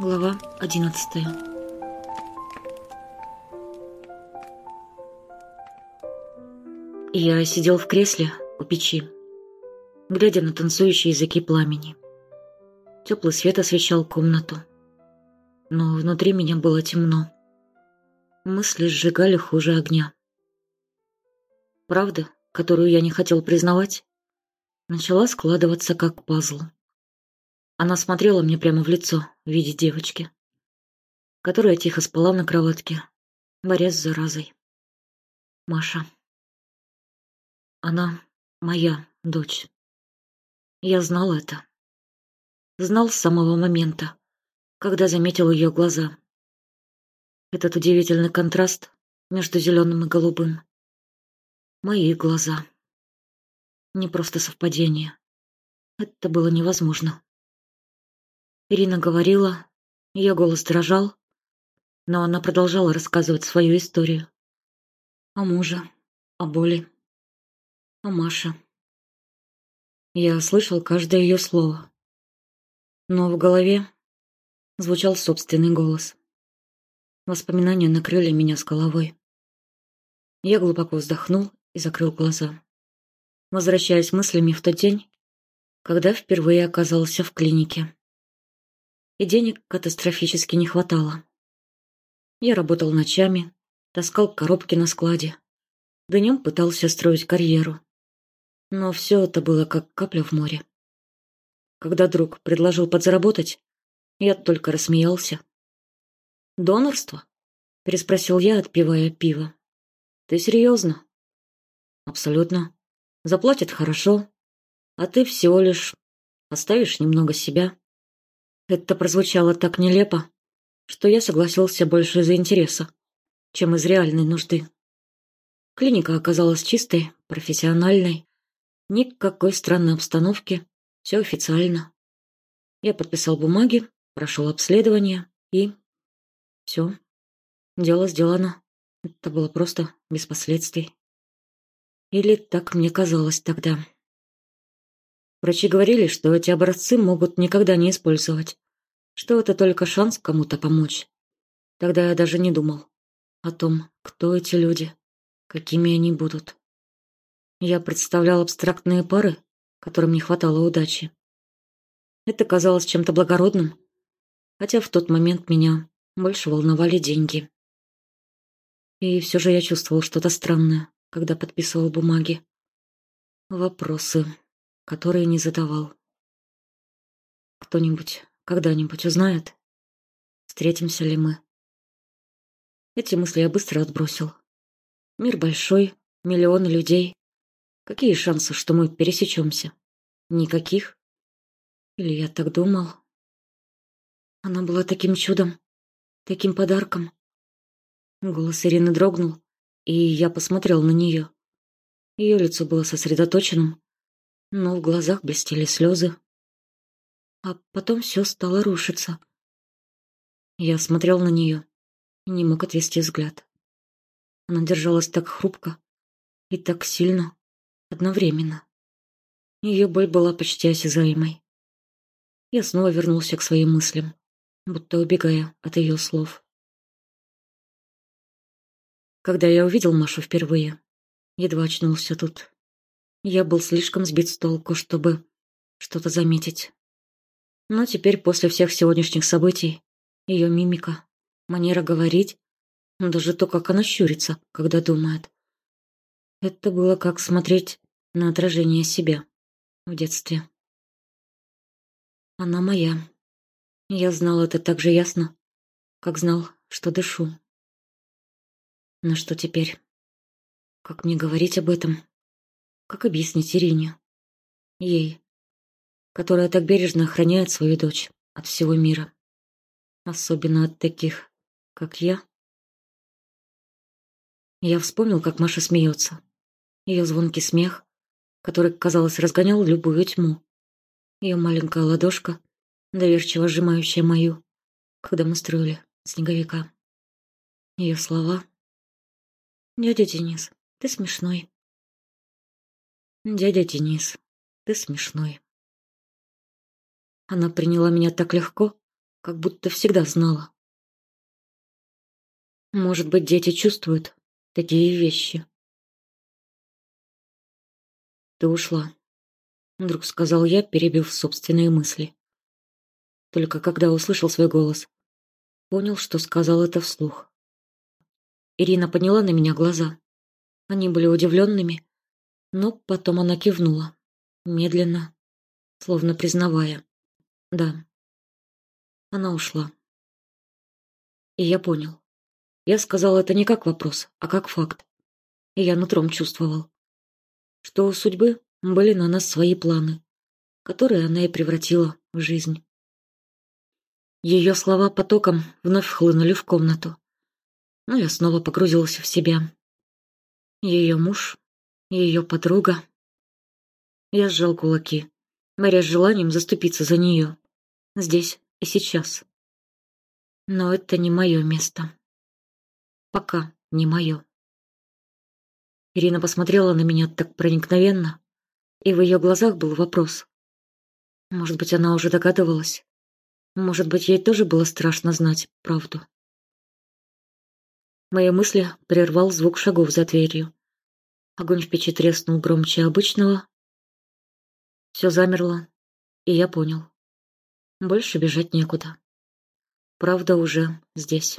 Глава одиннадцатая Я сидел в кресле у печи, глядя на танцующие языки пламени. Теплый свет освещал комнату, но внутри меня было темно. Мысли сжигали хуже огня. Правда, которую я не хотел признавать, начала складываться как пазл. Она смотрела мне прямо в лицо в виде девочки, которая тихо спала на кроватке, борясь с заразой. Маша. Она моя дочь. Я знал это. Знал с самого момента, когда заметил ее глаза. Этот удивительный контраст между зеленым и голубым. Мои глаза. Не просто совпадение. Это было невозможно. Ирина говорила, ее голос дрожал, но она продолжала рассказывать свою историю. О муже, о боли, о Маше. Я слышал каждое ее слово, но в голове звучал собственный голос. Воспоминания накрыли меня с головой. Я глубоко вздохнул и закрыл глаза, возвращаясь мыслями в тот день, когда впервые оказался в клинике и денег катастрофически не хватало. Я работал ночами, таскал коробки на складе. Днем пытался строить карьеру. Но все это было как капля в море. Когда друг предложил подзаработать, я только рассмеялся. «Донорство?» — переспросил я, отпивая пиво. «Ты серьезно?» «Абсолютно. Заплатят хорошо, а ты всего лишь оставишь немного себя. Это прозвучало так нелепо, что я согласился больше из-за интереса, чем из реальной нужды. Клиника оказалась чистой, профессиональной, никакой странной обстановки, все официально. Я подписал бумаги, прошел обследование и... Все. Дело сделано. Это было просто без последствий. Или так мне казалось тогда. Врачи говорили, что эти образцы могут никогда не использовать, что это только шанс кому-то помочь. Тогда я даже не думал о том, кто эти люди, какими они будут. Я представлял абстрактные пары, которым не хватало удачи. Это казалось чем-то благородным, хотя в тот момент меня больше волновали деньги. И все же я чувствовал что-то странное, когда подписывал бумаги. Вопросы которые не задавал. Кто-нибудь когда-нибудь узнает, встретимся ли мы. Эти мысли я быстро отбросил. Мир большой, миллионы людей. Какие шансы, что мы пересечемся? Никаких. Или я так думал? Она была таким чудом, таким подарком. Голос Ирины дрогнул, и я посмотрел на нее. Ее лицо было сосредоточенным, но в глазах блестели слезы. А потом все стало рушиться. Я смотрел на нее и не мог отвести взгляд. Она держалась так хрупко и так сильно одновременно. Ее боль была почти осязаемой. Я снова вернулся к своим мыслям, будто убегая от ее слов. Когда я увидел Машу впервые, едва очнулся тут. Я был слишком сбит с толку, чтобы что-то заметить. Но теперь, после всех сегодняшних событий, ее мимика, манера говорить, даже то, как она щурится, когда думает. Это было как смотреть на отражение себя в детстве. Она моя. Я знал это так же ясно, как знал, что дышу. Но что теперь? Как мне говорить об этом? Как объяснить Ирине? Ей, которая так бережно охраняет свою дочь от всего мира. Особенно от таких, как я. Я вспомнил, как Маша смеется. Ее звонкий смех, который, казалось, разгонял любую тьму. Ее маленькая ладошка, доверчиво сжимающая мою, когда мы строили снеговика. Ее слова. «Дядя Денис, ты смешной. «Дядя Денис, ты смешной». Она приняла меня так легко, как будто всегда знала. Может быть, дети чувствуют такие вещи. Ты ушла, вдруг сказал я, перебив собственные мысли. Только когда услышал свой голос, понял, что сказал это вслух. Ирина подняла на меня глаза. Они были удивленными, но потом она кивнула, медленно, словно признавая. Да, она ушла. И я понял. Я сказал это не как вопрос, а как факт. И я нутром чувствовал, что у судьбы были на нас свои планы, которые она и превратила в жизнь. Ее слова потоком вновь хлынули в комнату, но я снова погрузился в себя. Ее муж, ее подруга. Я сжал кулаки, борясь с желанием заступиться за нее. Здесь и сейчас. Но это не мое место. Пока не мое. Ирина посмотрела на меня так проникновенно, и в ее глазах был вопрос. Может быть, она уже догадывалась. Может быть, ей тоже было страшно знать правду. Мои мысли прервал звук шагов за дверью. Огонь в печи треснул громче обычного. Все замерло, и я понял. Больше бежать некуда. Правда уже здесь.